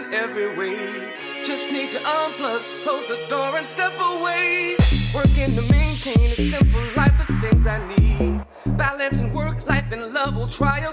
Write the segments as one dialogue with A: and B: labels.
A: and every way, Just need to unplug, close the door, and step away. Working to maintain a simple life, the things I need. Balancing work, life, and love will try. your.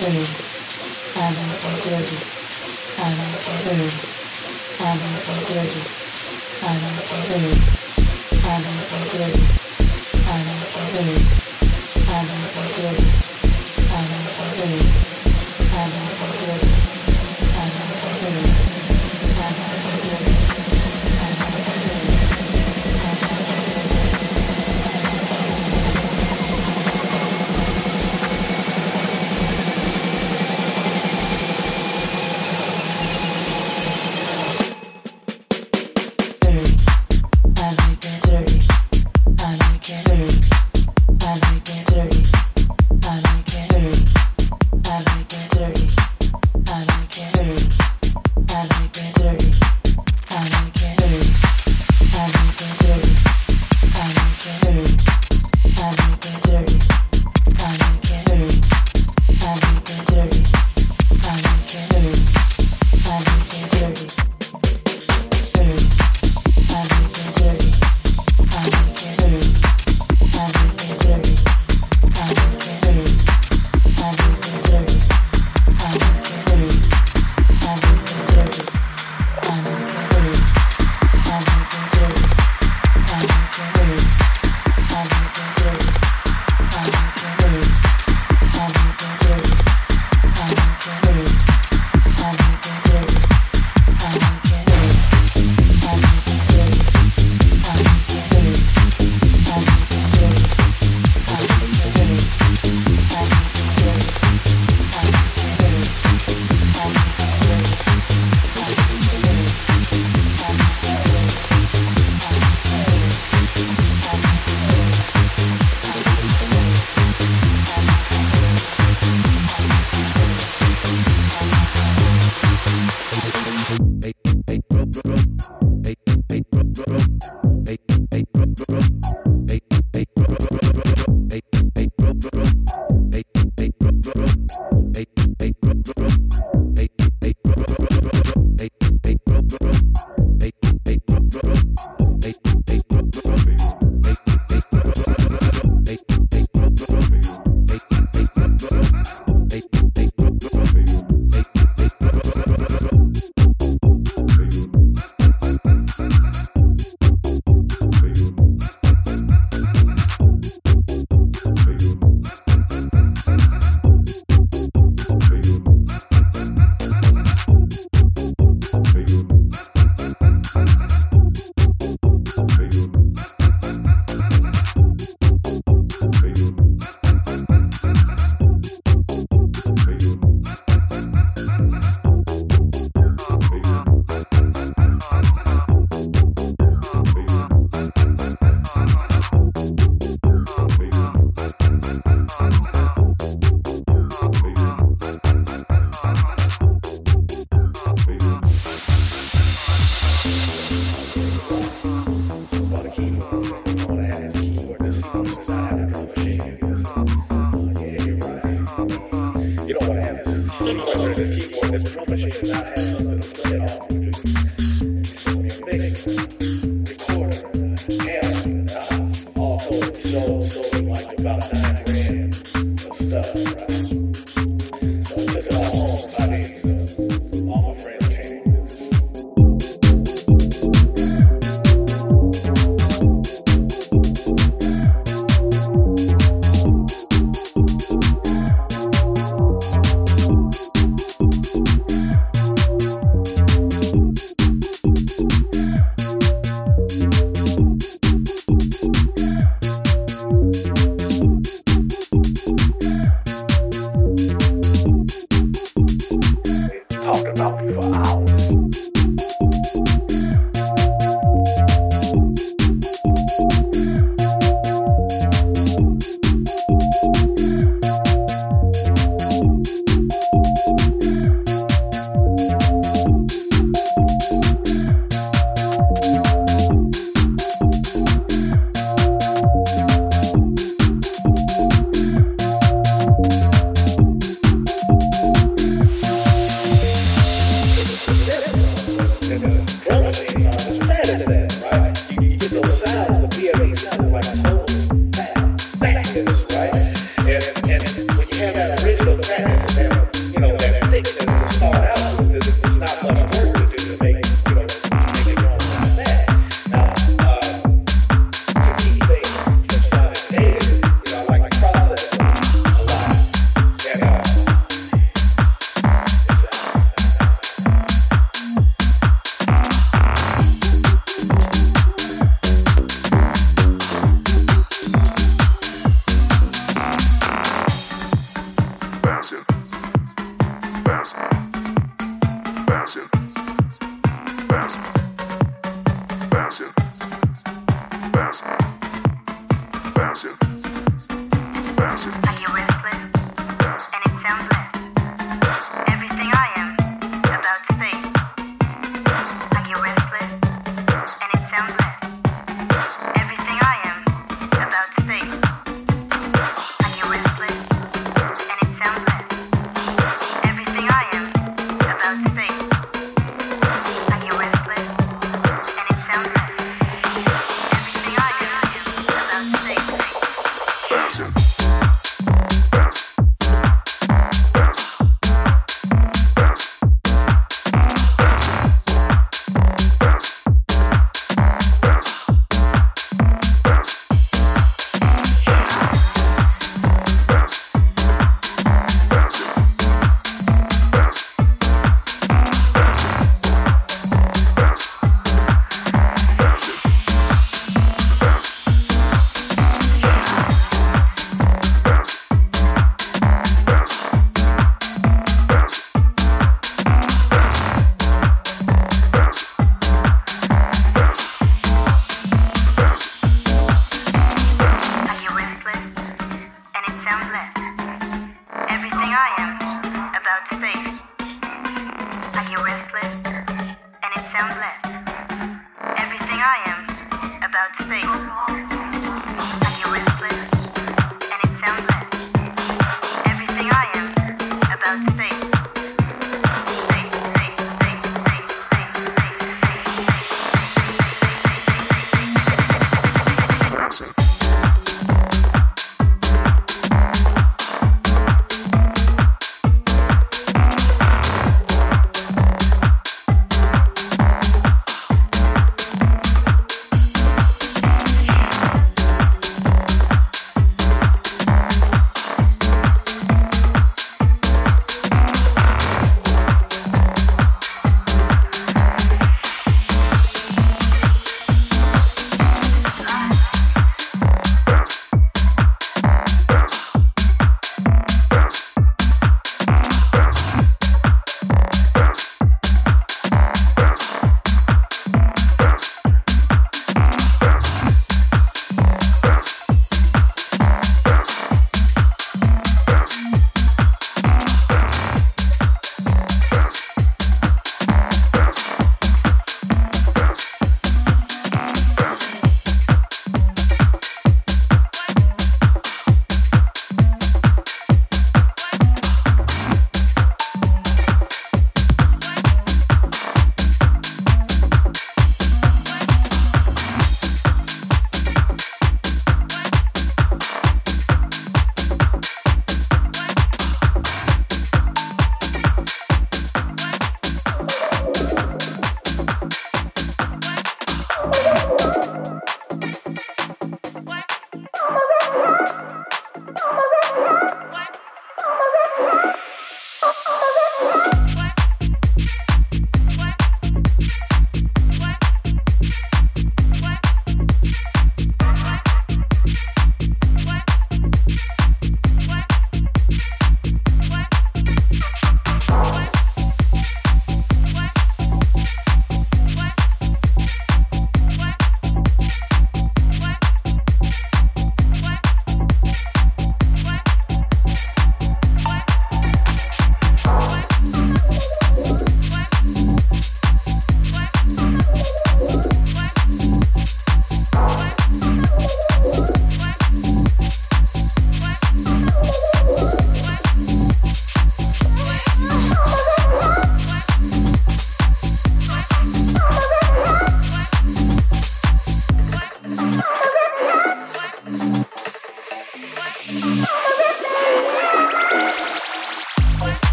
A: Amen. Amen. Dirty. Amen. Amen. Amen. I
B: Amen. Amen.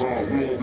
B: works to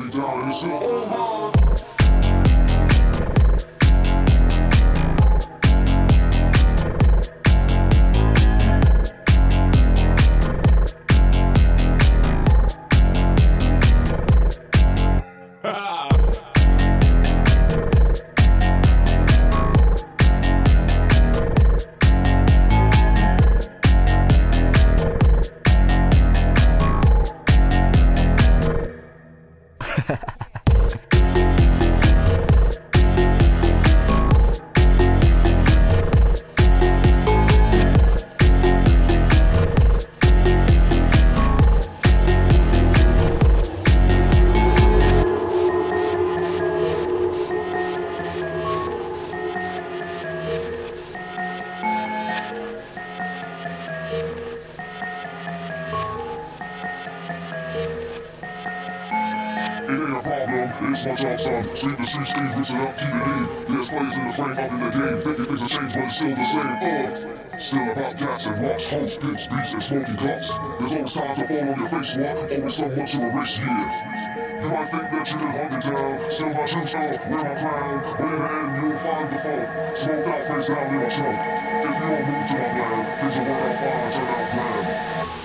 B: still the same. Uh, still about gas and rocks, hoes, pits, beats, and smoky guts. There's always time to fall on your face, what? Always someone to erase, yeah. You might think that you hunt it down. Still my true self, wear my crown. But in the end, you'll find the fault. Smoked out, face down in my trunk. If you don't move to my plan, things will work out fine, turn out grand.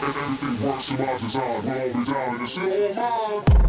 B: And everything works to my design. We'll all be down, and it's still mine.